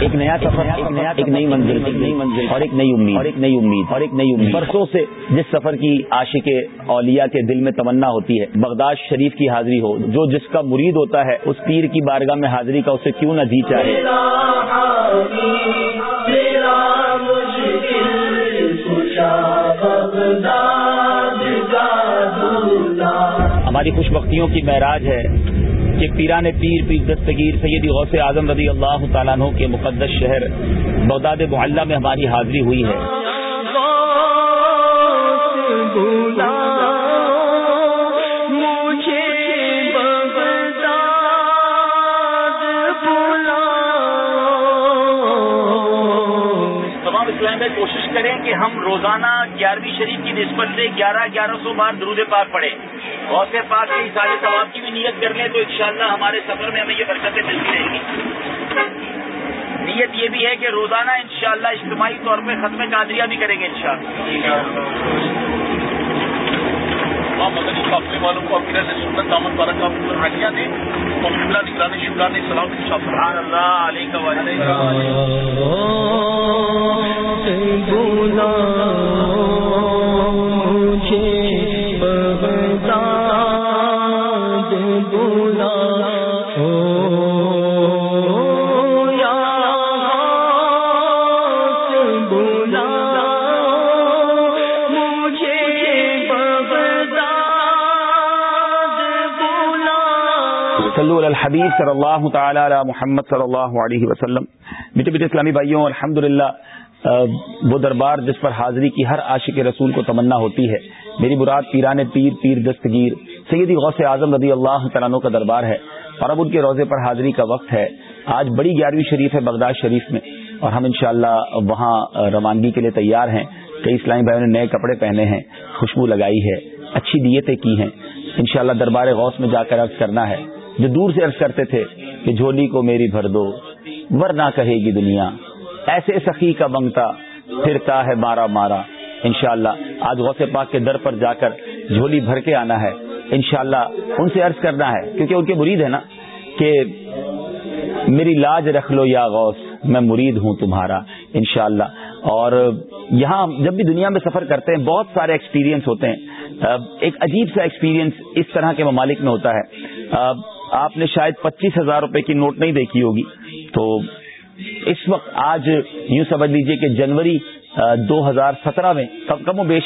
ایک نیا سفر، ایک نیا ایک نئی منزل ایک نئی منزل اور ایک نئی امید، اور ایک نئی امید، اور ایک نئی امید۔ برسوں سے جس سفر کی عاشق اولیاء کے دل میں تمنا ہوتی ہے، بغداد شریف کی حاضری ہو، جو جس کا مرید ہوتا ہے، اس پیر کی بارگاہ میں حاضری کا اسے کیوں نہ جی چاہے؟ ہماری خوش بختیوں کی معراج ہے۔ کہ پیران پیر پیر دستگیر سیدی غوث اعظم رضی اللہ تعالیٰ عنہ کے مقدس شہر بغداد معلّہ میں ہماری حاضری ہوئی ہے۔ تمام اسلام میں کوشش کریں کہ ہم روزانہ گیارہویں شریف کی نسبت سے گیارہ گیارہ سو بار درود پاک پڑھیں۔ غوث پاک کی سارے ثواب کی بھی نیت کر لیں تو انشاءاللہ ہمارے سفر میں ہمیں یہ برکتیں ملتی رہیں گی۔ نیت یہ بھی ہے کہ روزانہ انشاءاللہ اجتماعی طور پہ ختم قادریہ بھی کریں گے انشاءاللہ۔ مدنی قافلے والوں کو اپنے سے سنت دامن بارہ کا رکھیا دیں اور شملہ نگرانی شملہ نے سلام سبحان اللہ علیہ کا صلو صلی اللہ تعالی علی محمد صلی اللہ علیہ وسلم. میٹھے میٹھے اسلامی بھائیوں الحمد وہ دربار جس پر حاضری کی ہر عاشق رسول کو تمنا ہوتی ہے، میری مراد پیران پیر پیر دستگیر، سیدی غوث اعظم رضی اللہ تعالیٰ کا دربار ہے، اور اب ان کے روزے پر حاضری کا وقت ہے۔ آج بڑی گیارہویں شریف ہے بغداد شریف میں، اور ہم انشاءاللہ وہاں روانگی کے لیے تیار ہیں۔ کئی اسلامی بھائیوں نے نئے کپڑے پہنے ہیں، خوشبو لگائی ہے، اچھی نیتیں کی ہیں۔ انشاءاللہ دربار غوث میں جا کر عرض کرنا ہے۔ جو دور سے عرض کرتے تھے کہ جھولی کو میری بھر دو، ورنہ کہے گی دنیا، ایسے سخی کا بنگتا، پھرتا ہے مارا مارا۔ انشاءاللہ، آج غوث پاک کے در پر جا کر جھولی بھر کے آنا ہے۔ انشاءاللہ، ان سے عرض کرنا ہے، کیونکہ ان کے مرید ہے نا، کہ میری لاج رکھ لو یا غوث، میں مرید ہوں تمہارا۔ انشاءاللہ، اور یہاں جب بھی دنیا میں سفر کرتے ہیں، بہت سارے ایکسپیرینس ہوتے ہیں۔ ایک عجیب سا ایکسپیرینس اس طرح کے ممالک میں ہوتا ہے۔ آپ نے شاید پچیس ہزار روپے کی نوٹ نہیں دیکھی ہوگی تو اس وقت آج یوں سمجھ لیجیے کہ جنوری دو ہزار سترہ میں کم و بیش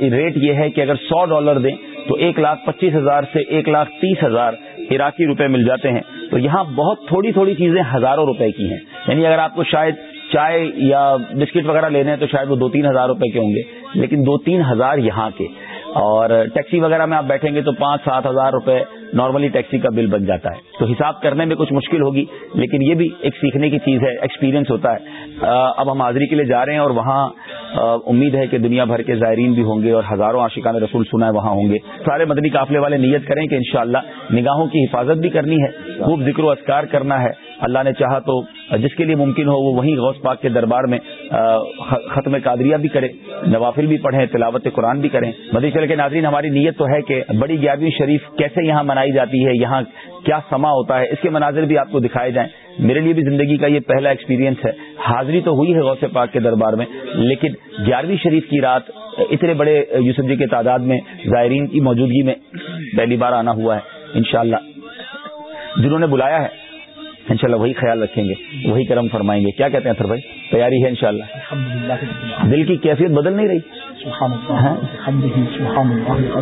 ریٹ یہ ہے کہ اگر سو ڈالر دیں تو ایک لاکھ پچیس ہزار سے ایک لاکھ تیس ہزار عراقی روپے مل جاتے ہیں۔ تو یہاں بہت تھوڑی تھوڑی چیزیں ہزاروں روپے کی ہیں۔ یعنی اگر آپ کو شاید چائے یا بسکٹ وغیرہ لینے ہیں تو شاید وہ دو تین ہزار روپے کے ہوں گے۔ لیکن دو تین ہزار یہاں کے۔ اور ٹیکسی وغیرہ میں آپ بیٹھیں گے تو پانچ سات ہزار روپے نارملی ٹیکسی کا بل بن جاتا ہے۔ تو حساب کرنے میں کچھ مشکل ہوگی، لیکن یہ بھی ایک سیکھنے کی چیز ہے، ایکسپیرینس ہوتا ہے۔ اب ہم حاضری کے لیے جا رہے ہیں اور وہاں امید ہے کہ دنیا بھر کے زائرین بھی ہوں گے اور ہزاروں عاشقان رسول سنا ہے وہاں ہوں گے۔ سارے مدنی قافلے والے نیت کریں کہ انشاءاللہ نگاہوں کی حفاظت بھی کرنی ہے، خوب ذکر و اسکار کرنا ہے۔ اللہ نے چاہا تو جس کے لیے ممکن ہو وہ وہیں غوث پاک کے دربار میں ختم قادریہ بھی کرے، نوافل بھی پڑھیں، تلاوت قرآن بھی کریں۔ مدی چل کے ناظرین، ہماری نیت تو ہے کہ بڑی گیارہویں شریف کیسے یہاں منائی جاتی ہے، یہاں کیا سما ہوتا ہے، اس کے مناظر بھی آپ کو دکھائے جائیں۔ میرے لیے بھی زندگی کا یہ پہلا ایکسپیرینس ہے۔ حاضری تو ہوئی ہے غوث پاک کے دربار میں لیکن گیارہویں شریف کی رات اتنے بڑے یوسف جی کے تعداد میں زائرین کی موجودگی میں پہلی بار آنا ہوا ہے انشاءاللہ۔ جنہوں نے بلایا ہے انشاءاللہ وہی خیال رکھیں گے وہی کرم فرمائیں گے۔ کیا کہتے ہیں تھر بھائی؟ تیاری ہے انشاءاللہ۔ دل کی کیفیت بدل نہیں رہی۔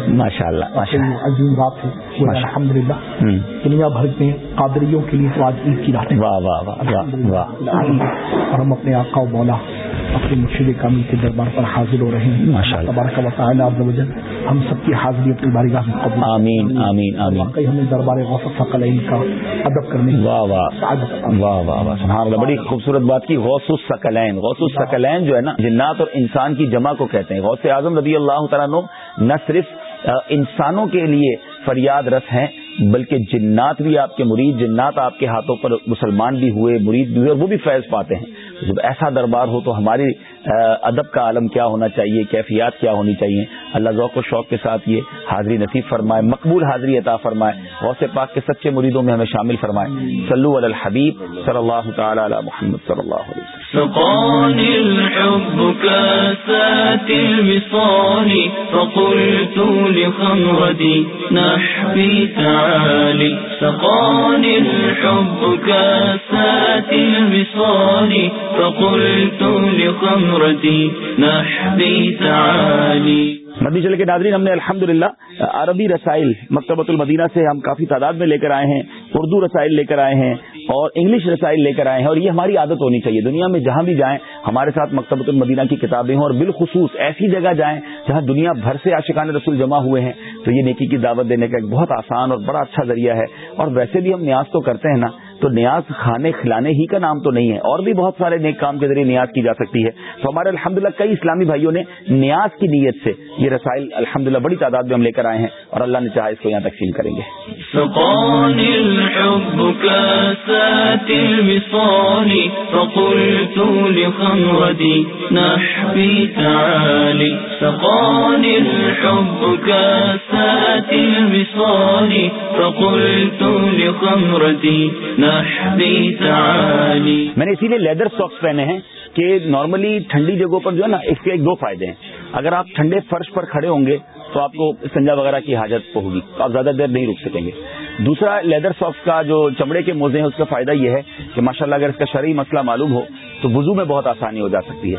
ماشاء اللہ عظیم بات ہے۔ الحمد للہ دنیا بھر میں قادریوں کے لیے تو آج عید کی رات واہ واہ واہ واہ اور ہم اپنے آقا و مولا اپنے مرشد کامی کے دربار پر حاضر ہو رہے ہیں۔ تبارک و تعالی عز و جل ہم سب کی حاضری اپنی بارگاہ میں قبول آمین آمین آمین۔ واقعی ہمیں دربار غوث ثقلین کا ادب کرنے کی واہ واہ۔ سعادت عطا واہ واہ واہ۔ سبحان اللہ بڑی خوبصورت بات کی۔ غوث الثقلین غوث الثقلین جو ہے نا جنات اور انسان کی جمع کو کہتے ہیں۔ غوث اعظم رضی اللہ تعالیٰ نہ صرف انسانوں کے لیے فریاد رس ہیں بلکہ جنات بھی آپ کے مرید جنات آپ کے ہاتھوں پر مسلمان بھی ہوئے مرید بھی ہوئے اور وہ بھی فیض پاتے ہیں۔ جب ایسا دربار ہو تو ہماری ادب کا عالم کیا ہونا چاہیے، کیفیات کیا ہونی چاہیے؟ اللہ ذوق و شوق کے ساتھ یہ حاضری نصیب فرمائے، مقبول حاضری عطا فرمائے، غوث پاک کے سچے مریدوں میں ہمیں شامل فرمائے۔ صلو علی الحبیب صلی اللہ تعالی علی محمد صلی اللہ علیہ وسلم۔ مدی چل کے ناظرین، ہم نے الحمد عربی رسائل مکتبۃ المدینہ سے ہم کافی تعداد میں لے کر آئے ہیں، اردو رسائل لے کر آئے ہیں، اور انگلش رسائل لے کر آئے ہیں، اور یہ ہماری عادت ہونی چاہیے۔ دنیا میں جہاں بھی جائیں، ہمارے ساتھ مکتبۃ المدینہ کی کتابیں ہوں اور بالخصوص ایسی جگہ جائیں جہاں دنیا بھر سے عاشقان رسول جمع ہوئے ہیں۔ تو یہ نیکی کی دعوت دینے کا ایک بہت آسان اور بڑا اچھا ذریعہ ہے۔ اور ویسے بھی ہم نیاز تو کرتے ہیں نا تو نیاز کھانے کھلانے ہی کا نام تو نہیں ہے اور بھی بہت سارے نیک کام کے ذریعے نیاز کی جا سکتی ہے تو ہمارے الحمد کئی اسلامی بھائیوں نے نیاز کی نیت سے یہ رسائل الحمد بڑی تعداد میں ہم لے کر آئے ہیں اور اللہ نے چاہا اس کو یہاں تقسیم کریں گے۔ میں نے اسی لیے لیدر ساکس پہنے ہیں کہ نارملی ٹھنڈی جگہوں پر جو ہے نا، اس کے ایک دو فائدے ہیں۔ اگر آپ ٹھنڈے فرش پر کھڑے ہوں گے تو آپ کو سنجا وغیرہ کی حاجت ہوگی۔ آپ زیادہ دیر نہیں رک سکیں گے۔ دوسرا لیدر سافٹ کا جو چمڑے کے موزے ہیں، اس کا فائدہ یہ ہے کہ ماشاءاللہ اگر اس کا شرعی مسئلہ معلوم ہو تو وضو میں بہت آسانی ہو جا سکتی ہے۔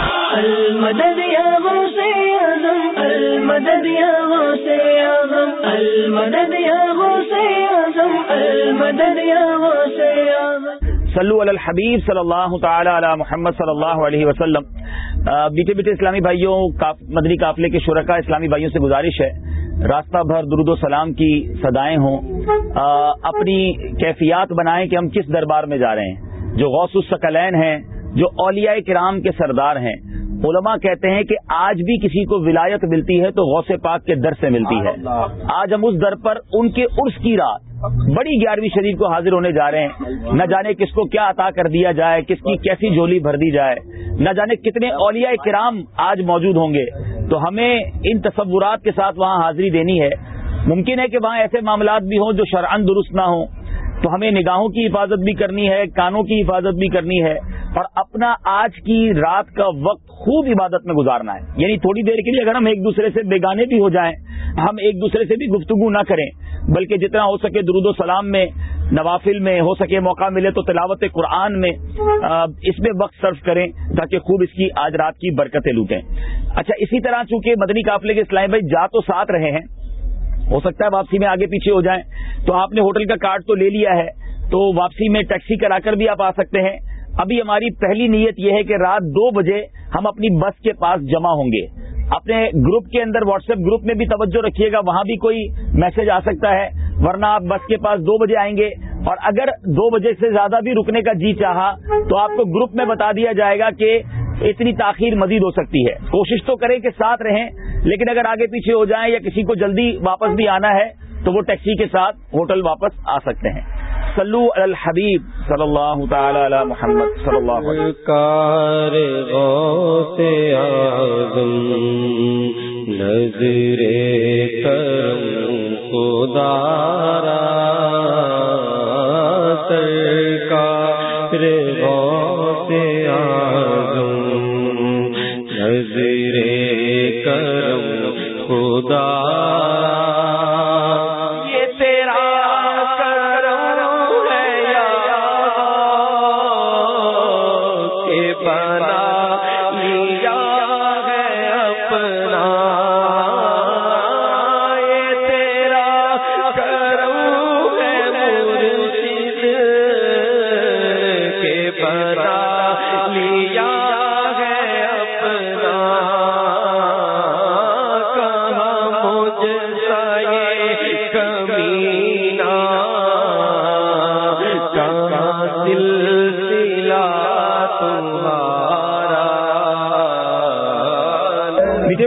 المدد يا غوث يا غم المدد يا غوث يا غم المدد يا غوث يا غم المدد يا غوث يا غم صلو علی الحبیب صلی اللہ تعالی علی محمد صلی اللہ علیہ وسلم. بیٹے بیٹے اسلامی بھائیوں مدنی قافلے کے شرکا اسلامی بھائیوں سے گزارش ہے۔ راستہ بھر درود و سلام کی صدائیں ہوں۔ اپنی کیفیات بنائیں کہ ہم کس دربار میں جا رہے ہیں۔ جو غوث السکلین ہیں، جو اولیاء کرام کے سردار ہیں۔ علماء کہتے ہیں کہ آج بھی کسی کو ولایت ملتی ہے تو غوث پاک کے در سے ملتی ہے۔ آج ہم اس در پر ان کے عرس کی رات بڑی گیارہویں شریف کو حاضر ہونے جا رہے ہیں۔ نہ جانے کس کو کیا عطا کر دیا جائے کس کی کیسی جھولی بھر دی جائے۔ نہ جانے کتنے اولیاء کرام آج موجود ہوں گے۔ تو ہمیں ان تصورات کے ساتھ وہاں حاضری دینی ہے۔ ممکن ہے کہ وہاں ایسے معاملات بھی ہوں جو شرعن درست نہ ہوں۔ تو ہمیں نگاہوں کی حفاظت بھی کرنی ہے کانوں کی حفاظت بھی کرنی ہے۔ اور اپنا آج کی رات کا وقت خوب عبادت میں گزارنا ہے۔ یعنی تھوڑی دیر کے لیے اگر ہم ایک دوسرے سے بیگانے بھی ہو جائیں، ہم ایک دوسرے سے بھی گفتگو نہ کریں، بلکہ جتنا ہو سکے درود و سلام میں، نوافل میں، ہو سکے موقع ملے تو تلاوت قرآن میں اس میں وقت صرف کریں تاکہ خوب اس کی آج رات کی برکتیں لوٹیں۔ اچھا اسی طرح چونکہ مدنی قافلے کے اسلام بھائی جا تو ساتھ رہے ہیں، ہو سکتا ہے واپسی میں آگے پیچھے ہو جائیں، تو آپ نے ہوٹل کا کارڈ تو لے لیا ہے، تو واپسی میں ٹیکسی کرا کر بھی آپ آ سکتے ہیں۔ ابھی ہماری پہلی نیت یہ ہے کہ رات دو بجے ہم اپنی بس کے پاس جمع ہوں گے۔ اپنے گروپ کے اندر واٹس ایپ گروپ میں بھی توجہ رکھیے گا، وہاں بھی کوئی میسج آ سکتا ہے، ورنہ آپ بس کے پاس دو بجے آئیں گے۔ اور اگر دو بجے سے زیادہ بھی رکنے کا جی چاہا تو آپ کو گروپ میں بتا دیا جائے گا کہ اتنی تاخیر مزید ہو سکتی ہے۔ کوشش تو کریں کہ ساتھ رہیں، لیکن اگر آگے پیچھے ہو جائیں یا کسی کو جلدی واپس بھی آنا ہے تو وہ ٹیکسی کے ساتھ ہوٹل واپس آ سکتے ہیں۔ صلو علی الحبیب صلی اللہ تعالی علی محمد صلی اللہ علیہ کار نظر کرم خدارا سرکار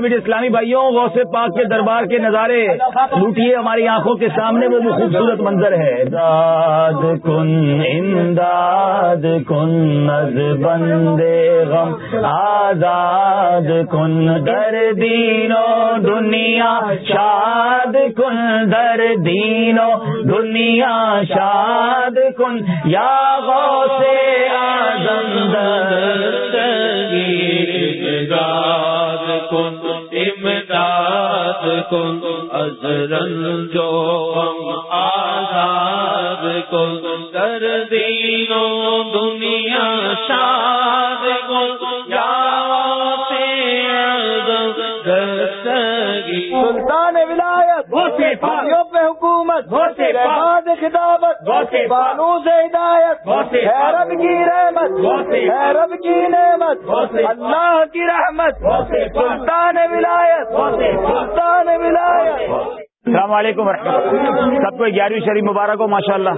میٹھے اسلامی بھائیوں، غوث پاک کے دربار کے نظارے لوٹیے ہماری آنکھوں کے سامنے، وہ خوبصورت منظر ہے۔ داد کن، امداد کن، نز بندے غم، آزاد کن، در دینو دنیا، شاد کن، در دینو دنیا، شاد کن، یا غوث آزم حیرب کی نعمت اللہ کی رحمت سلطان ولایت سلطان ولایت۔ السلام علیکم ورحمۃ اللہ سب کو گیارہویں شریف مبارک ہو ماشاء اللہ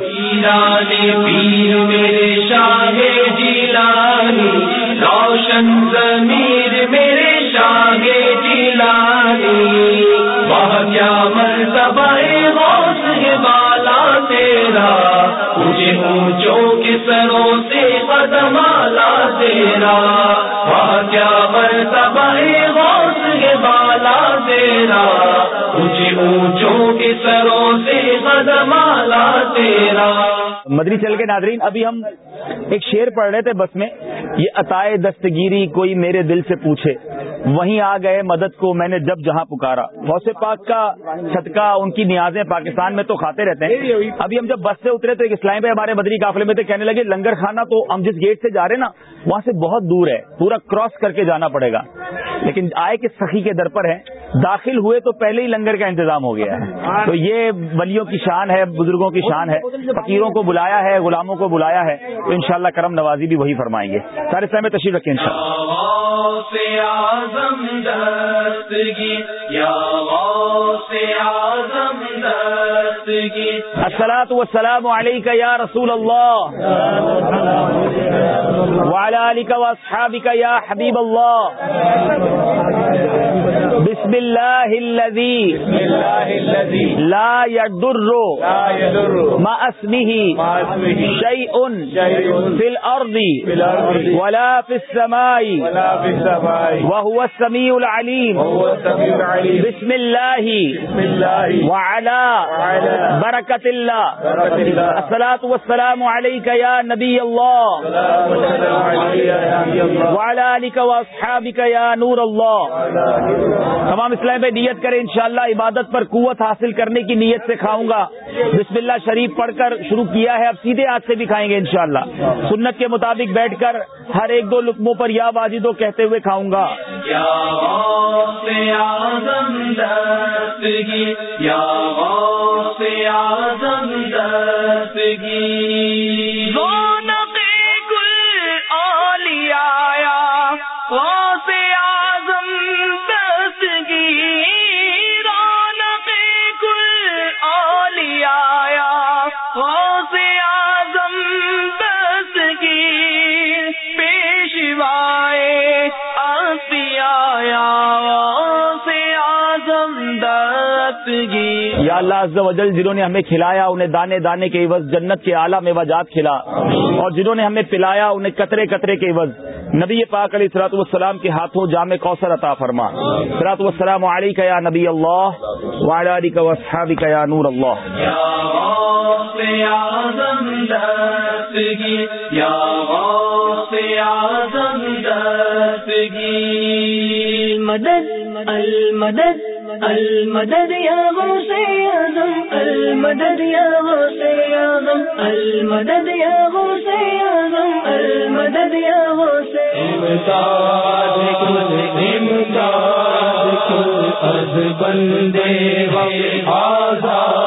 روشن ضمیر میرے شاہ جیلانی۔ وہ کیا مرتبہ غوث ہے تیرا مجھے اونچوں کے سروں سے بدمالا تیرا۔ وہاں کیا مرتبہ غوث ہے بالا تیرا۔ مجھے اونچوں کے سروں سے بدمالا تیرا۔ مدری چل کے ناظرین، ابھی ہم ایک شعر پڑھ رہے تھے بس میں، یہ عطائے دستگیری کوئی میرے دل سے پوچھے، وہیں آ گئے مدد کو میں نے جب جہاں پکارا۔ غوث پاک کا صدقہ ان کی نیازیں پاکستان میں تو کھاتے رہتے ہیں۔ ابھی ہم جب بس سے اترے تو ایک اسلام پہ ہمارے مدری قافلے میں تھے، کہنے لگے، لنگر کھانا تو ہم جس گیٹ سے جا رہے نا، وہاں سے بہت دور ہے، پورا کراس کر کے جانا پڑے گا۔ لیکن آئے کہ سخی کے در پر ہے داخل ہوئے تو پہلے ہی لنگر کا انتظام ہو گیا ہے۔ تو یہ ولیوں کی شان ہے، بزرگوں کی شان ہے، فقیروں کو بلایا ہے غلاموں کو بلایا ہے تو انشاءاللہ کرم نوازی بھی وہی فرمائیں گے۔ سارے سہمے تشریف رکھیں ان شاء آزم دستگی یا سے آزم دستگی السلاۃ والسلام علیک یا رسول اللہ۔ وعلى آلك واصحابك يا حبيب الله بسم الله الذي لا يضر ما اسمه شيء في الارض ولا في السماء وهو السميع العليم بسم الله وعلى بركة الله الصلاة والسلام عليك يا نبي الله وعلى آلك واصحابك يا نور الله تمام اسلام پہ نیت کریں، انشاءاللہ عبادت پر قوت حاصل کرنے کی نیت سے کھاؤں گا۔ بسم اللہ شریف پڑھ کر شروع کیا ہے، اب سیدھے ہاتھ سے بھی کھائیں گے انشاءاللہ۔ سنت کے مطابق بیٹھ کر ہر ایک دو لقموں پر یا واجدوں کہتے ہوئے کھاؤں گا۔ یا یا اللہ عز و جل جنہوں نے ہمیں کھلایا انہیں دانے دانے کے عوض جنت کے اعلیٰ میں وجات کھلا۔ اور جنہوں نے ہمیں پلایا انہیں قطرے قطرے کے عوض۔ نبی پاک علیہ سلاۃ والسلام کے ہاتھوں جامع کوثر عطا فرما۔ سلاۃ والسلام علی کا یا نبی اللہ وعلی کا وصحابی کا یا نور اللہ۔ مدد المدد۔ المدد یا غوث اعظم المدد یا غوث اعظم المدد یا غوث اعظم المدد يا غوث امداد کل امداد کل، از بندے ہم آزاد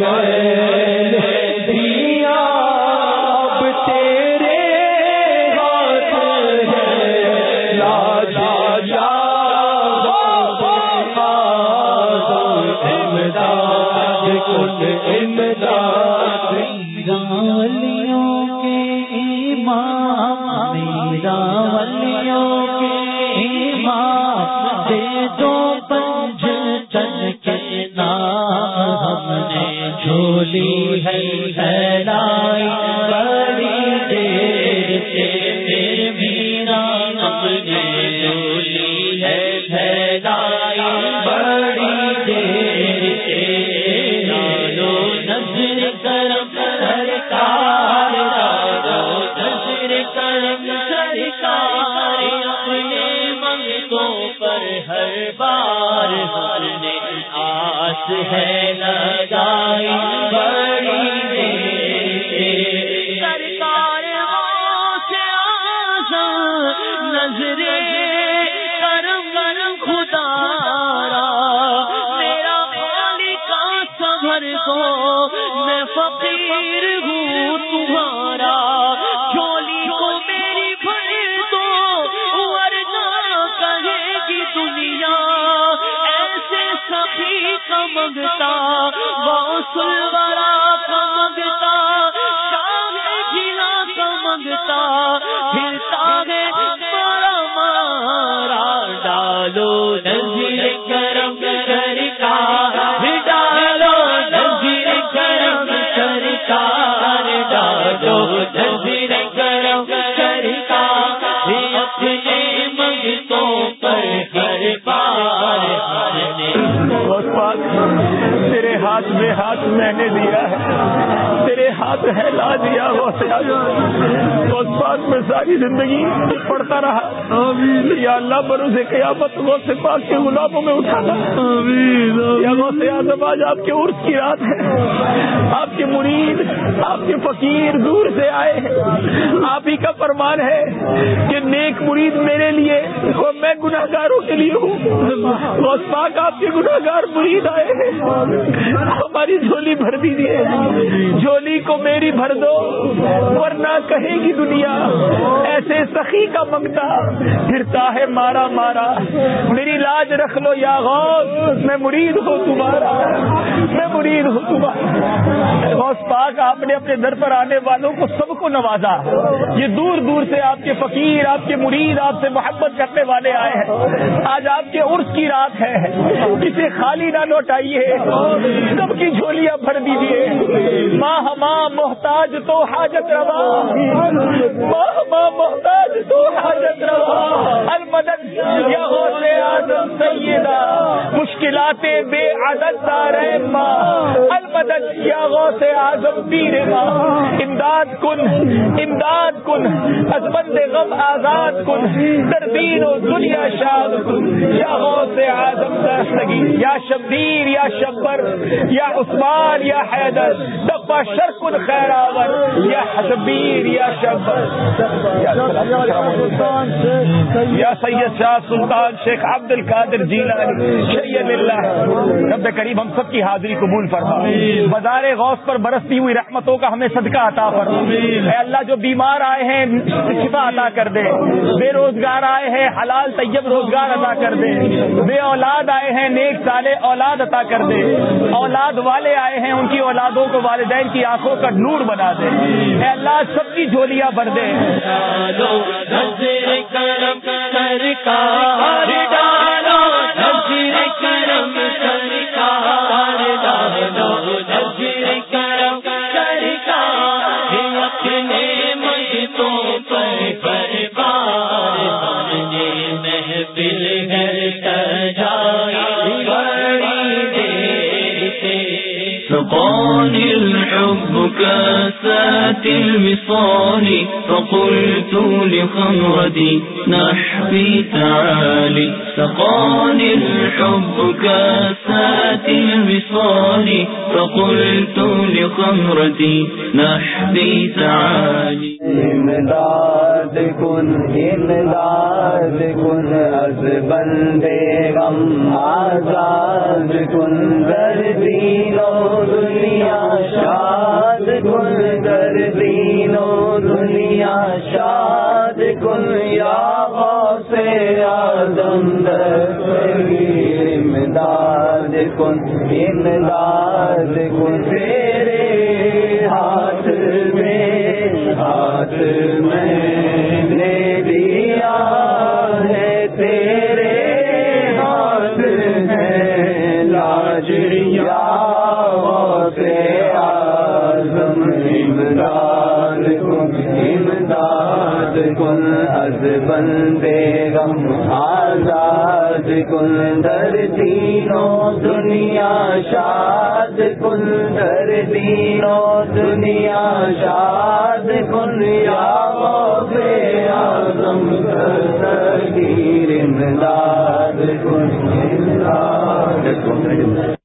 گئے ہاتھ میں ہاتھ میں نے دیا ہے۔ آج آپ کے عرص کی رات ہے۔ آپ کے مرید آپ کے فقیر دور سے آئے ہیں۔ آپ ہی کا فرمان ہے کہ نیک مرید میرے لیے اور میں گناہ گاروں کے لیے ہوں۔ بہت پاک آپ کے گناہ گار مرید آئے ہیں۔ ہماری جھولی بھر دیجیے جھولی کو میری بھر دو، ورنہ کہے گی دنیا ایسے سخی کا منگتا، پھرتا ہے مارا مارا۔ میری لاج رکھ لو یا غوث، میں مرید ہوں تمہارا۔ میں مرید ہوں تمہارا۔ غوث پاک، آپ نے اپنے در پر آنے والوں کو سب کو نوازا۔ یہ دور دور سے آپ کے فقیر، آپ کے مرید، آپ سے محبت کرنے والے آئے ہیں۔ آج آپ کے عرس کی رات ہے۔ اسے خالی نہ لوٹائیے۔ سب کی جھولیاں بھر دیجیے۔ ماں ماں محتاج تو حاجت روا۔ ماں ماں محتاج تو حاجت روا۔ المدد یا سے آدم سیدہ۔ مشکلات بے عدد دار ماں المدد یا سے آزم پیر ماں امداد کن امداد کن، از بند غم آزاد کن۔ تردین و دنیا شاد کن۔ یا سے آزم دستگی۔ یا شبیر، یا شبر، یا عثمان، یا حیدر۔ دبا شرکن خیر آور، یا حسبیر یا شبر۔ یا سید شاہ سلطان شیخ عبد القادر جیلانی شید اللہ۔ رب قریب ہم سب کی حاضری قبول فرما۔ بازار غوث پر برستی ہوئی رحمتوں کا ہمیں صدقہ عطا فرما۔ اے اللہ، جو بیمار آئے ہیں، شفا عطا کر دے۔ بے روزگار آئے ہیں، حلال طیب روزگار عطا کر دے۔ بے اولاد آئے ہیں، نیک سالے اولاد عطا کر دے۔ اولاد والے آئے ہیں، ان کی اولادوں کو والدین کی آنکھوں کا نور بنا دے اے اللہ سب کی جھولیاں بھر دے کرم كاسات فقلت لخمرتي نحبي تعالي سقاني الحب كاسات الوصال فقلت لخمرتي نحبي تعالي کن امداد کن از بندے غم آزاد، کن در دین و دنیا شاد، کن در دین و دنیا شاد، کن یا غوث آدم دستگیر امداد، کن امداد کن تیرے ہاتھ میں ہاتھ میں کن در دینوں دنیا شاد کن در دینوں دنیا شاد کن یا بے آزم تغیر امداد کن امداد۔ کن